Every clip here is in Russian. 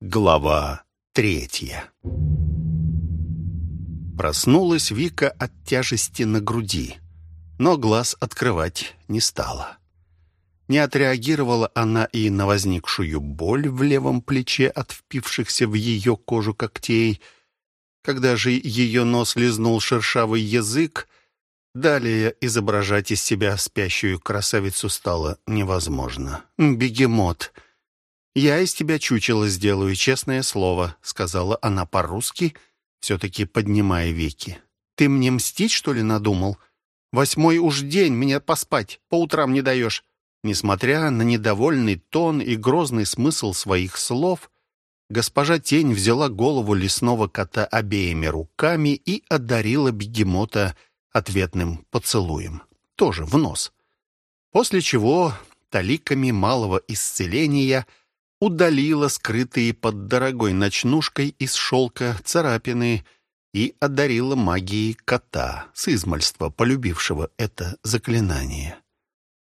Глава третья Проснулась Вика от тяжести на груди, но глаз открывать не стала. Не отреагировала она и на возникшую боль в левом плече от впившихся в ее кожу когтей. Когда же ее нос лизнул шершавый язык, далее изображать из себя спящую красавицу стало невозможно. «Бегемот!» «Я из тебя чучело сделаю, честное слово», — сказала она по-русски, все-таки поднимая веки. «Ты мне мстить, что ли, надумал? Восьмой уж день мне поспать, по утрам не даешь». Несмотря на недовольный тон и грозный смысл своих слов, госпожа Тень взяла голову лесного кота обеими руками и одарила бегемота ответным поцелуем, тоже в нос. После чего таликами малого исцеления — удалила скрытые под дорогой ночнушкой из шелка царапины и одарила магией кота, с измальства полюбившего это заклинание.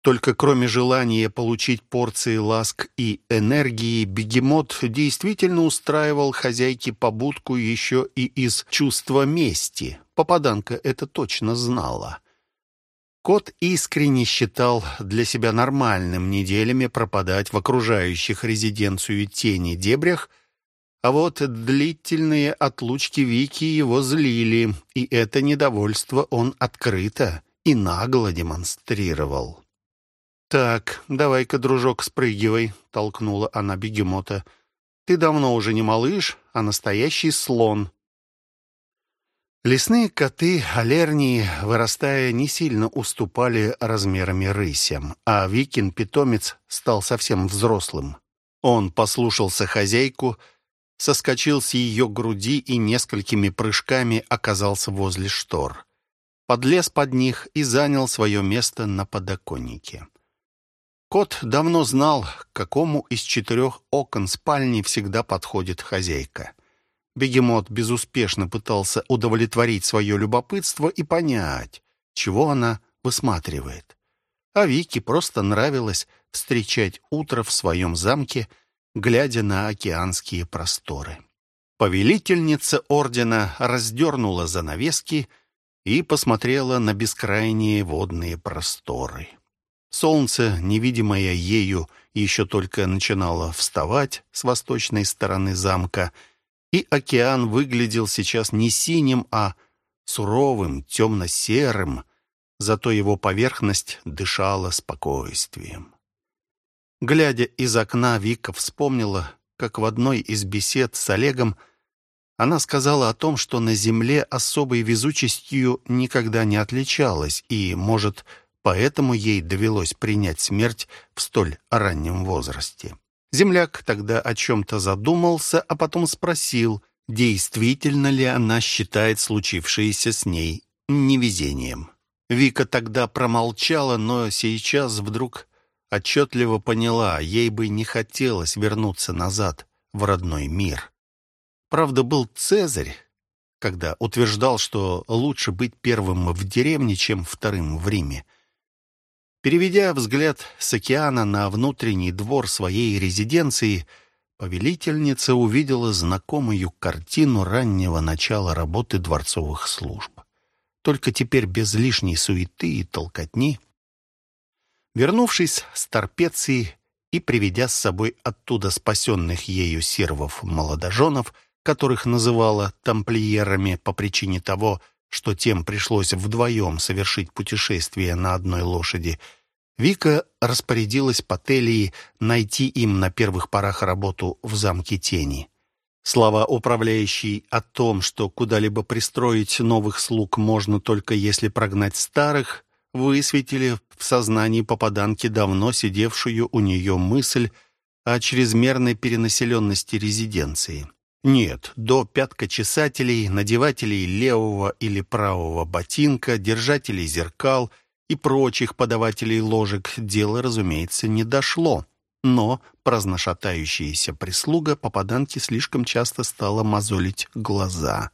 Только кроме желания получить порции ласк и энергии, бегемот действительно устраивал хозяйке побудку еще и из чувства мести. Попаданка это точно знала. Кот искренне считал для себя нормальным неделями пропадать в окружающих резиденцию тени дебрях, а вот длительные отлучки Вики его злили, и это недовольство он открыто и нагло демонстрировал. «Так, давай-ка, дружок, спрыгивай», — толкнула она бегемота. «Ты давно уже не малыш, а настоящий слон. Лесные коты алернии, вырастая, не сильно уступали размерами рысям, а Викин-питомец стал совсем взрослым. Он послушался хозяйку, соскочил с ее груди и несколькими прыжками оказался возле штор. Подлез под них и занял свое место на подоконнике. Кот давно знал, к какому из четырех окон спальни всегда подходит хозяйка — Бегемот безуспешно пытался удовлетворить свое любопытство и понять, чего она высматривает. А Вике просто нравилось встречать утро в своем замке, глядя на океанские просторы. Повелительница ордена раздернула занавески и посмотрела на бескрайние водные просторы. Солнце, невидимое ею, еще только начинало вставать с восточной стороны замка — и океан выглядел сейчас не синим, а суровым, темно-серым, зато его поверхность дышала спокойствием. Глядя из окна, Вика вспомнила, как в одной из бесед с Олегом она сказала о том, что на Земле особой везучестью никогда не отличалась, и, может, поэтому ей довелось принять смерть в столь раннем возрасте. Земляк тогда о чем-то задумался, а потом спросил, действительно ли она считает случившееся с ней невезением. Вика тогда промолчала, но сейчас вдруг отчетливо поняла, ей бы не хотелось вернуться назад в родной мир. Правда, был Цезарь, когда утверждал, что лучше быть первым в деревне, чем вторым в Риме. Переведя взгляд с океана на внутренний двор своей резиденции, повелительница увидела знакомую картину раннего начала работы дворцовых служб. Только теперь без лишней суеты и толкотни. Вернувшись с Торпеции и приведя с собой оттуда спасенных ею сервов-молодоженов, которых называла тамплиерами по причине того, что тем пришлось вдвоем совершить путешествие на одной лошади, Вика распорядилась Пателии найти им на первых порах работу в замке тени. Слова управляющей о том, что куда-либо пристроить новых слуг можно только если прогнать старых, высветили в сознании попаданки давно сидевшую у нее мысль о чрезмерной перенаселенности резиденции. Нет, до пяткочесателей, надевателей левого или правого ботинка, держателей зеркал и прочих подавателей ложек дело, разумеется, не дошло. Но праздношатающаяся прислуга попаданки слишком часто стала мозолить глаза.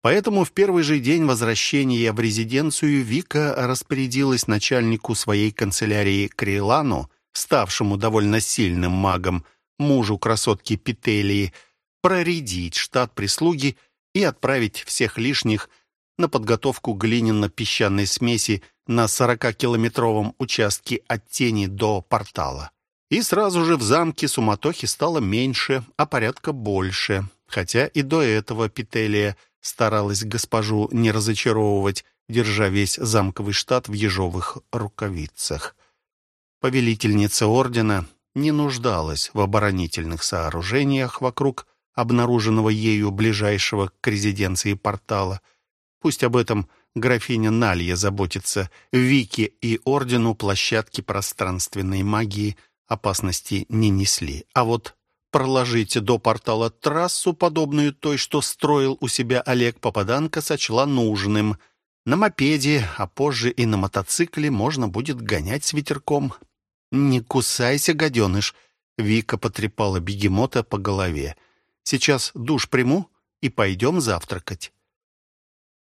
Поэтому в первый же день возвращения в резиденцию Вика распорядилась начальнику своей канцелярии Крилану, ставшему довольно сильным магом, мужу красотки Петелии, проредить штат прислуги и отправить всех лишних на подготовку глиняно-песчаной смеси на 40-километровом участке от тени до портала. И сразу же в замке суматохи стало меньше, а порядка больше. Хотя и до этого Петелия старалась госпожу не разочаровывать, держа весь замковый штат в ежовых рукавицах. Повелительница ордена не нуждалась в оборонительных сооружениях вокруг обнаруженного ею ближайшего к резиденции портала. Пусть об этом графиня Налья заботится. Вики и ордену площадки пространственной магии опасности не несли. А вот проложить до портала трассу, подобную той, что строил у себя Олег Попаданко, сочла нужным. На мопеде, а позже и на мотоцикле можно будет гонять с ветерком. «Не кусайся, гаденыш!» Вика потрепала бегемота по голове. «Сейчас душ приму и пойдем завтракать».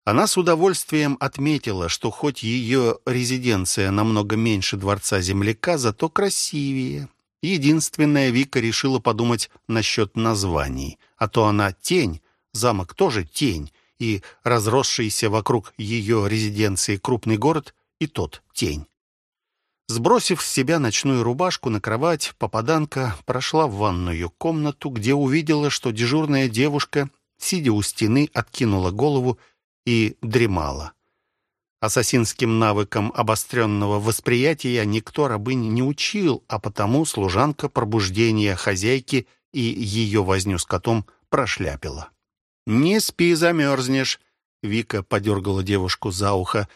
Она с удовольствием отметила, что хоть ее резиденция намного меньше дворца земляка, зато красивее. Единственная Вика решила подумать насчет названий, а то она тень, замок тоже тень, и разросшийся вокруг ее резиденции крупный город и тот тень. Сбросив с себя ночную рубашку на кровать, попаданка прошла в ванную комнату, где увидела, что дежурная девушка, сидя у стены, откинула голову и дремала. Ассасинским навыкам обостренного восприятия никто рабынь не учил, а потому служанка пробуждения хозяйки и ее возню с котом прошляпила. «Не спи, замерзнешь!» Вика подергала девушку за ухо,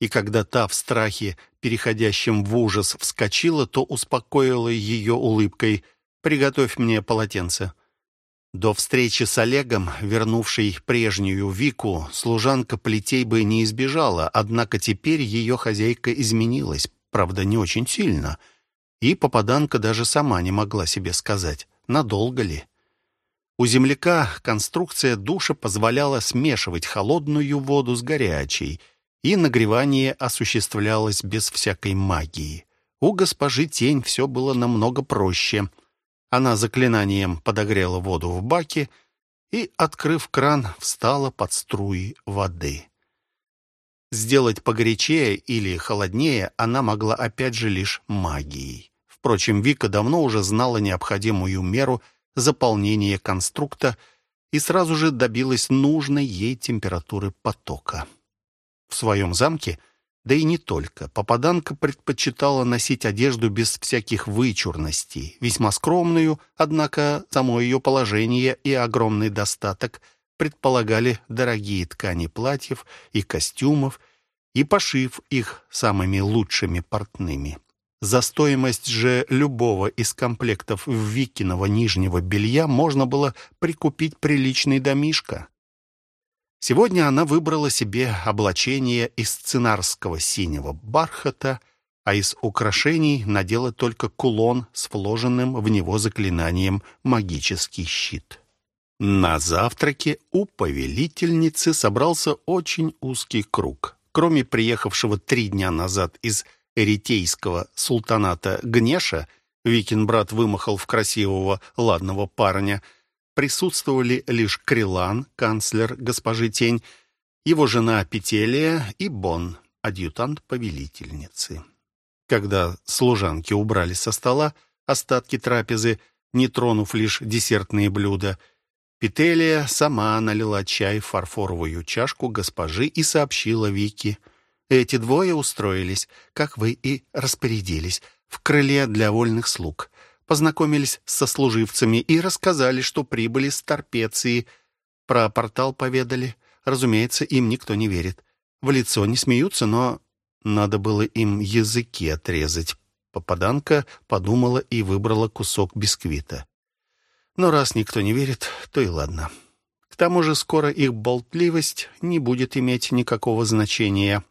и когда та в страхе, переходящем в ужас, вскочила, то успокоила ее улыбкой «Приготовь мне полотенце». До встречи с Олегом, вернувшей прежнюю Вику, служанка плетей бы не избежала, однако теперь ее хозяйка изменилась, правда, не очень сильно. И попаданка даже сама не могла себе сказать, надолго ли. У земляка конструкция душа позволяла смешивать холодную воду с горячей, и нагревание осуществлялось без всякой магии. У госпожи Тень все было намного проще — она заклинанием подогрела воду в баке и, открыв кран, встала под струи воды. Сделать погорячее или холоднее она могла опять же лишь магией. Впрочем, Вика давно уже знала необходимую меру заполнения конструкта и сразу же добилась нужной ей температуры потока. В своем замке – да и не только. Попаданка предпочитала носить одежду без всяких вычурностей, весьма скромную, однако само ее положение и огромный достаток предполагали дорогие ткани платьев и костюмов и пошив их самыми лучшими портными. За стоимость же любого из комплектов Викиного нижнего белья можно было прикупить приличный домишко. Сегодня она выбрала себе облачение из сценарского синего бархата, а из украшений надела только кулон с вложенным в него заклинанием «Магический щит». На завтраке у повелительницы собрался очень узкий круг. Кроме приехавшего три дня назад из эритейского султаната Гнеша, Викин брат вымахал в красивого ладного парня – присутствовали лишь Крилан, канцлер госпожи Тень, его жена Петелия и Бон, адъютант повелительницы. Когда служанки убрали со стола остатки трапезы, не тронув лишь десертные блюда, Петелия сама налила чай в фарфоровую чашку госпожи и сообщила Вике. «Эти двое устроились, как вы и распорядились, в крыле для вольных слуг познакомились со служивцами и рассказали, что прибыли с Торпеции. Про портал поведали. Разумеется, им никто не верит. В лицо не смеются, но надо было им языки отрезать. Попаданка подумала и выбрала кусок бисквита. Но раз никто не верит, то и ладно. К тому же скоро их болтливость не будет иметь никакого значения.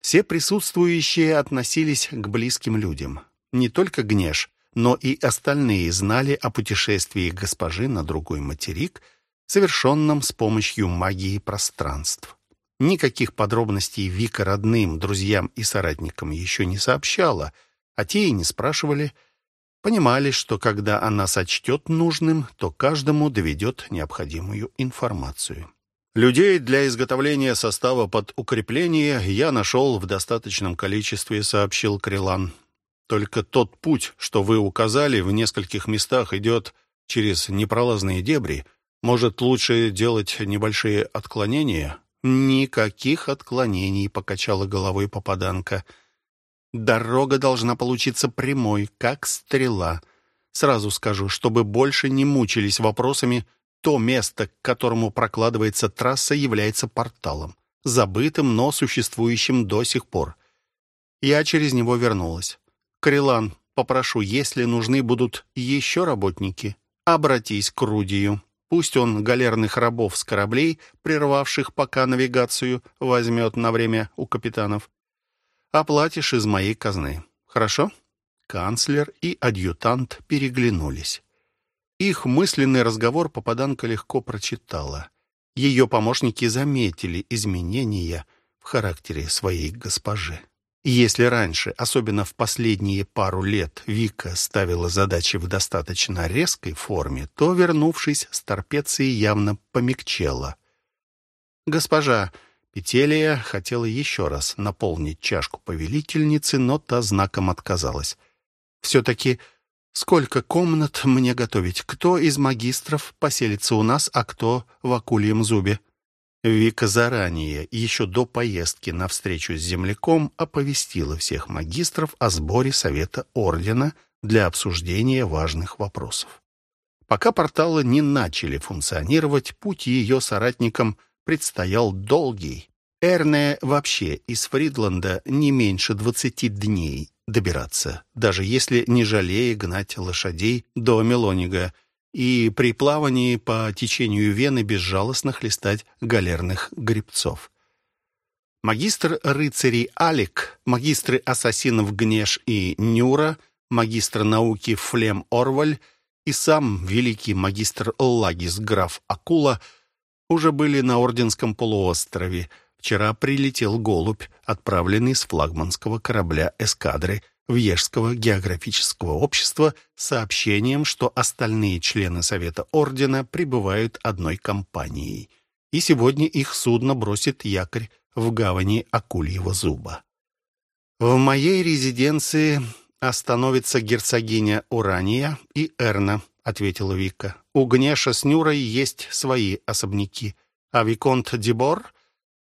Все присутствующие относились к близким людям. Не только Гнеш, но и остальные знали о путешествии госпожи на другой материк, совершенном с помощью магии пространств. Никаких подробностей Вика родным, друзьям и соратникам еще не сообщала, а те и не спрашивали. Понимали, что когда она сочтет нужным, то каждому доведет необходимую информацию. Людей для изготовления состава под укрепление я нашел в достаточном количестве, сообщил Крилан. Только тот путь, что вы указали, в нескольких местах идет через непролазные дебри. Может, лучше делать небольшие отклонения? Никаких отклонений, покачала головой попаданка. Дорога должна получиться прямой, как стрела. Сразу скажу, чтобы больше не мучились вопросами, то место, к которому прокладывается трасса, является порталом, забытым, но существующим до сих пор. Я через него вернулась. Крилан, попрошу, если нужны будут еще работники, обратись к Рудию. Пусть он галерных рабов с кораблей, прервавших пока навигацию, возьмет на время у капитанов оплатишь из моей казны. Хорошо?» Канцлер и адъютант переглянулись. Их мысленный разговор попаданка легко прочитала. Ее помощники заметили изменения в характере своей госпожи. Если раньше, особенно в последние пару лет, Вика ставила задачи в достаточно резкой форме, то, вернувшись с торпецией, явно помягчела. «Госпожа, Петелия хотела еще раз наполнить чашку повелительницы, но та знаком отказалась. «Все-таки сколько комнат мне готовить? Кто из магистров поселится у нас, а кто в акульем зубе?» Вика заранее, еще до поездки на встречу с земляком, оповестила всех магистров о сборе Совета Ордена для обсуждения важных вопросов. Пока порталы не начали функционировать, путь ее соратникам – предстоял долгий. Эрне вообще из Фридланда не меньше двадцати дней добираться, даже если не жалея гнать лошадей до Мелонига и при плавании по течению Вены безжалостно хлестать галерных гребцов. Магистр рыцарей Алик, магистры ассасинов Гнеш и Нюра, магистр науки Флем Орваль и сам великий магистр Лагис граф Акула – уже были на Орденском полуострове. Вчера прилетел голубь, отправленный с флагманского корабля эскадры Вьежского географического общества сообщением, что остальные члены Совета Ордена прибывают одной компанией. И сегодня их судно бросит якорь в гавани Акульего зуба. В моей резиденции остановится герцогиня Урания и Эрна, — ответила Вика. «У Гнеша с Нюрой есть свои особняки, а Виконт Дебор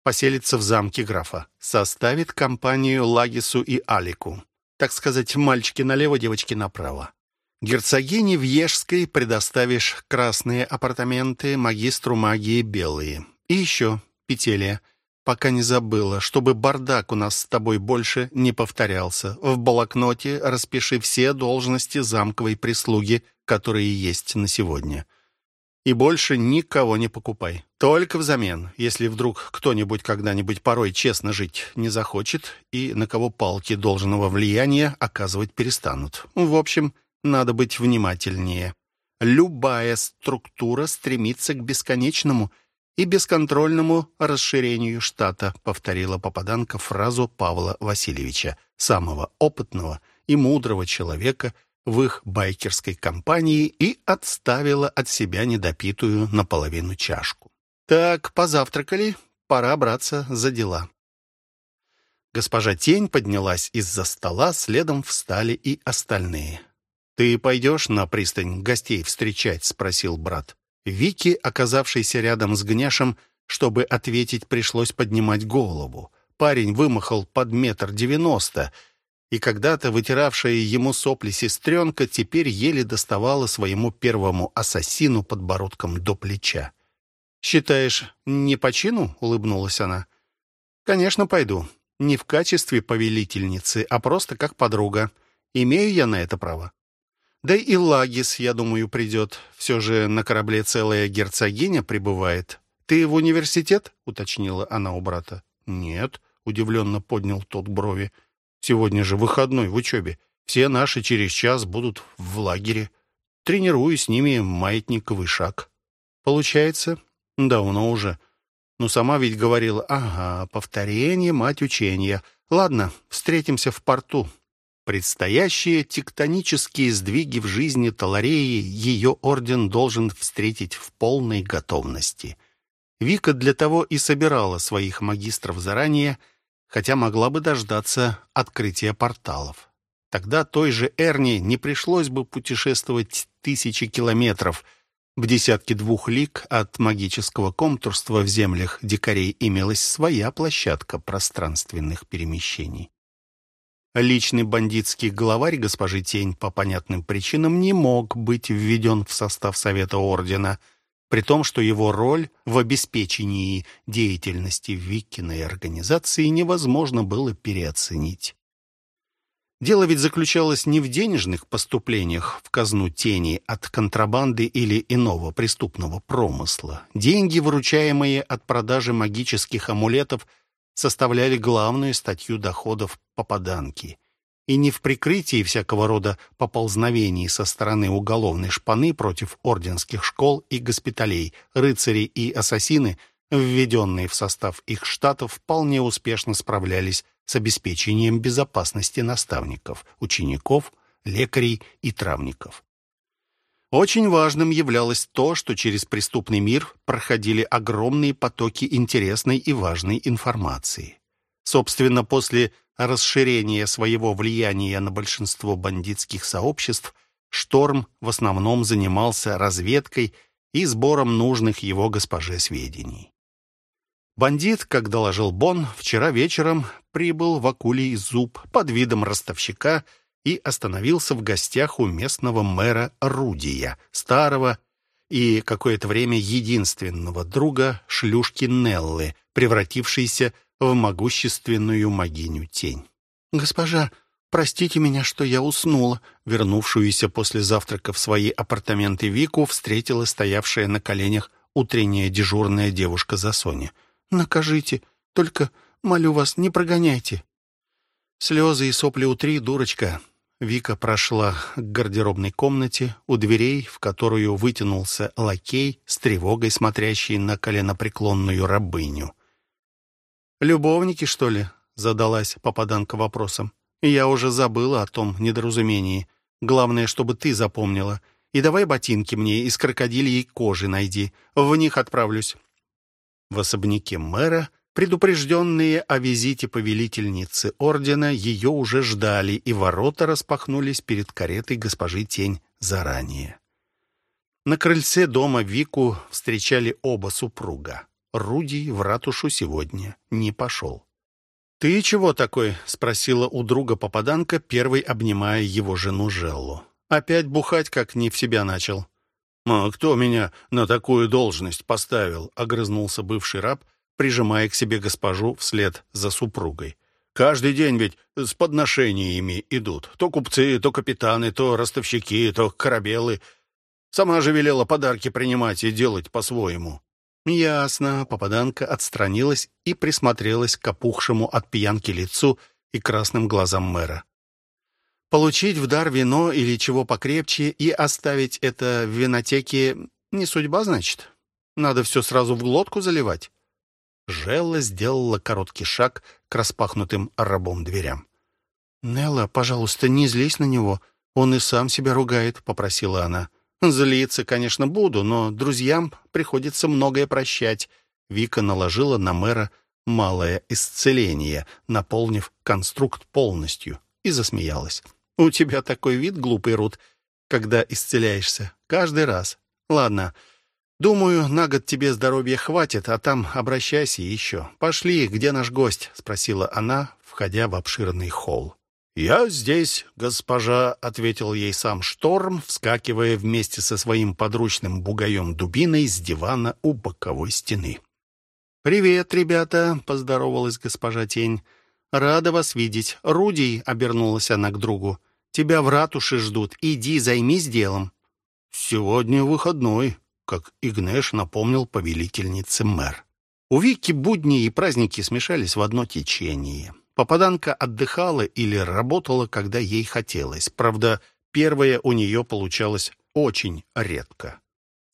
поселится в замке графа, составит компанию Лагису и Алику. Так сказать, мальчики налево, девочки направо. Герцогине Вьежской предоставишь красные апартаменты, магистру магии белые. И еще, Петелия, пока не забыла, чтобы бардак у нас с тобой больше не повторялся. В блокноте распиши все должности замковой прислуги, которые есть на сегодня. И больше никого не покупай. Только взамен, если вдруг кто-нибудь когда-нибудь порой честно жить не захочет и на кого палки должного влияния оказывать перестанут. В общем, надо быть внимательнее. Любая структура стремится к бесконечному и бесконтрольному расширению штата, повторила попаданка фразу Павла Васильевича, самого опытного и мудрого человека, в их байкерской компании и отставила от себя недопитую наполовину чашку. «Так, позавтракали, пора браться за дела». Госпожа Тень поднялась из-за стола, следом встали и остальные. «Ты пойдешь на пристань гостей встречать?» — спросил брат. Вики, оказавшийся рядом с Гняшем, чтобы ответить, пришлось поднимать голову. Парень вымахал под метр девяносто — и когда-то вытиравшая ему сопли сестренка теперь еле доставала своему первому ассасину подбородком до плеча. «Считаешь, не по чину?» — улыбнулась она. «Конечно, пойду. Не в качестве повелительницы, а просто как подруга. Имею я на это право. Да и Лагис, я думаю, придет. Все же на корабле целая герцогиня прибывает. Ты в университет?» — уточнила она у брата. «Нет», — удивленно поднял тот брови. Сегодня же выходной в учебе. Все наши через час будут в лагере. Тренирую с ними маятниковый шаг. Получается? Давно уже. Ну, сама ведь говорила, ага, повторение, мать учения. Ладно, встретимся в порту. Предстоящие тектонические сдвиги в жизни Талареи ее орден должен встретить в полной готовности. Вика для того и собирала своих магистров заранее, хотя могла бы дождаться открытия порталов. Тогда той же Эрни не пришлось бы путешествовать тысячи километров. В десятке двух лиг от магического комтурства в землях дикарей имелась своя площадка пространственных перемещений. Личный бандитский главарь госпожи Тень по понятным причинам не мог быть введен в состав Совета Ордена, при том, что его роль в обеспечении деятельности Викиной организации невозможно было переоценить. Дело ведь заключалось не в денежных поступлениях в казну тени от контрабанды или иного преступного промысла. Деньги, выручаемые от продажи магических амулетов – составляли главную статью доходов попаданки. И не в прикрытии всякого рода поползновений со стороны уголовной шпаны против орденских школ и госпиталей, рыцари и ассасины, введенные в состав их штатов, вполне успешно справлялись с обеспечением безопасности наставников, учеников, лекарей и травников. Очень важным являлось то, что через преступный мир проходили огромные потоки интересной и важной информации. Собственно, после расширения своего влияния на большинство бандитских сообществ, Шторм в основном занимался разведкой и сбором нужных его госпоже сведений. Бандит, как доложил Бон, вчера вечером прибыл в Акулий зуб под видом ростовщика – и остановился в гостях у местного мэра Рудия, старого и какое-то время единственного друга шлюшки Неллы, превратившейся в могущественную могиню тень. «Госпожа, простите меня, что я уснула», вернувшуюся после завтрака в свои апартаменты Вику встретила стоявшая на коленях утренняя дежурная девушка за Соня. «Накажите, только, молю вас, не прогоняйте». «Слезы и сопли утри, дурочка. Вика прошла к гардеробной комнате, у дверей, в которую вытянулся лакей с тревогой, смотрящий на коленопреклонную рабыню. «Любовники, что ли?» — задалась попаданка вопросом. «Я уже забыла о том недоразумении. Главное, чтобы ты запомнила. И давай ботинки мне из крокодильей кожи найди. В них отправлюсь». В особняке мэра Предупрежденные о визите повелительницы ордена ее уже ждали, и ворота распахнулись перед каретой госпожи Тень заранее. На крыльце дома Вику встречали оба супруга. Руди в ратушу сегодня не пошел. «Ты чего такой?» — спросила у друга попаданка, первой обнимая его жену Желлу. «Опять бухать, как не в себя начал». «А кто меня на такую должность поставил?» — огрызнулся бывший раб, прижимая к себе госпожу вслед за супругой. «Каждый день ведь с подношениями идут. То купцы, то капитаны, то ростовщики, то корабелы. Сама же велела подарки принимать и делать по-своему». Ясно. Попаданка отстранилась и присмотрелась к опухшему от пьянки лицу и красным глазам мэра. Получить в дар вино или чего покрепче и оставить это в винотеке не судьба, значит? Надо все сразу в глотку заливать. Желла сделала короткий шаг к распахнутым рабом дверям. «Нелла, пожалуйста, не злись на него. Он и сам себя ругает», — попросила она. «Злиться, конечно, буду, но друзьям приходится многое прощать». Вика наложила на мэра малое исцеление, наполнив конструкт полностью, и засмеялась. «У тебя такой вид, глупый Рут, когда исцеляешься. Каждый раз. Ладно, «Думаю, на год тебе здоровья хватит, а там обращайся еще. Пошли, где наш гость?» — спросила она, входя в обширный холл. «Я здесь, госпожа», — ответил ей сам Шторм, вскакивая вместе со своим подручным бугаем дубиной с дивана у боковой стены. «Привет, ребята», — поздоровалась госпожа Тень. «Рада вас видеть. Руди», — обернулась она к другу. «Тебя в ратуше ждут. Иди, займись делом». «Сегодня выходной», как Игнеш напомнил повелительнице мэр. У Вики будни и праздники смешались в одно течение. Попаданка отдыхала или работала, когда ей хотелось. Правда, первое у нее получалось очень редко.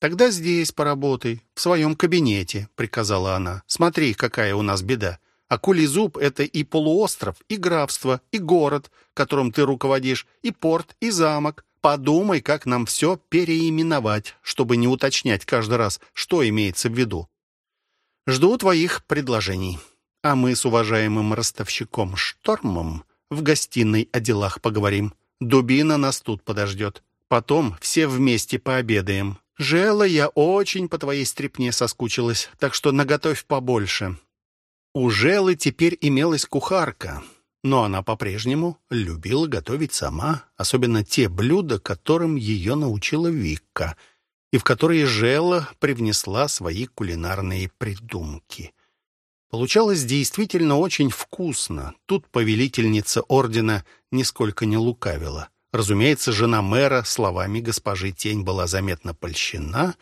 «Тогда здесь поработай, в своем кабинете», — приказала она. «Смотри, какая у нас беда. Акулий зуб — это и полуостров, и графство, и город, которым ты руководишь, и порт, и замок. Подумай, как нам все переименовать, чтобы не уточнять каждый раз, что имеется в виду. Жду твоих предложений. А мы с уважаемым ростовщиком Штормом в гостиной о делах поговорим. Дубина нас тут подождет. Потом все вместе пообедаем. Жела, я очень по твоей стрепне соскучилась, так что наготовь побольше. У Желы теперь имелась кухарка, но она по-прежнему любила готовить сама, особенно те блюда, которым ее научила Викка, и в которые Жела привнесла свои кулинарные придумки. Получалось действительно очень вкусно. Тут повелительница ордена нисколько не лукавила. Разумеется, жена мэра словами госпожи Тень была заметно польщена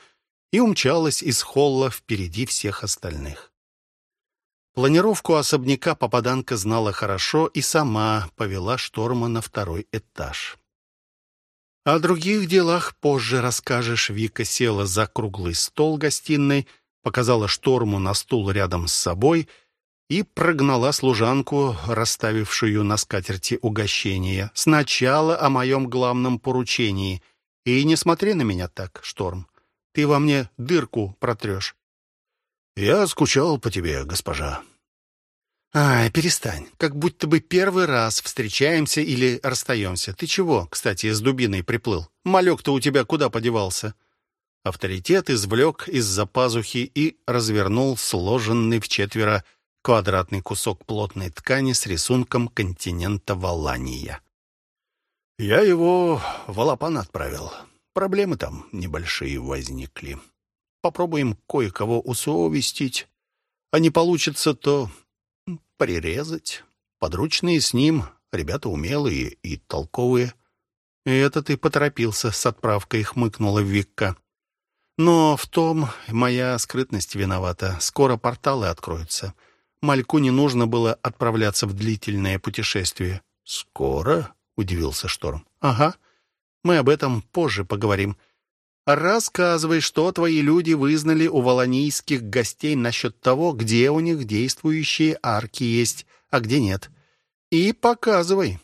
и умчалась из холла впереди всех остальных. Планировку особняка попаданка знала хорошо и сама повела шторма на второй этаж. О других делах позже расскажешь. Вика села за круглый стол гостиной, показала шторму на стул рядом с собой и прогнала служанку, расставившую на скатерти угощение. Сначала о моем главном поручении. И не смотри на меня так, Шторм. Ты во мне дырку протрешь. Я скучал по тебе, госпожа. Ай, перестань. Как будто бы первый раз встречаемся или расстаемся. Ты чего, кстати, с дубиной приплыл? Малек-то у тебя куда подевался? Авторитет извлек из-за пазухи и развернул сложенный в четверо квадратный кусок плотной ткани с рисунком континента Валания. «Я его в Алапан отправил. Проблемы там небольшие возникли. Попробуем кое-кого усовестить. А не получится, то прирезать. Подручные с ним, ребята умелые и толковые». «И это ты поторопился с отправкой», — хмыкнула Викка. Но в том моя скрытность виновата. Скоро порталы откроются. Мальку не нужно было отправляться в длительное путешествие. «Скоро?» — удивился Шторм. «Ага. Мы об этом позже поговорим. Рассказывай, что твои люди вызнали у волонийских гостей насчет того, где у них действующие арки есть, а где нет. И показывай».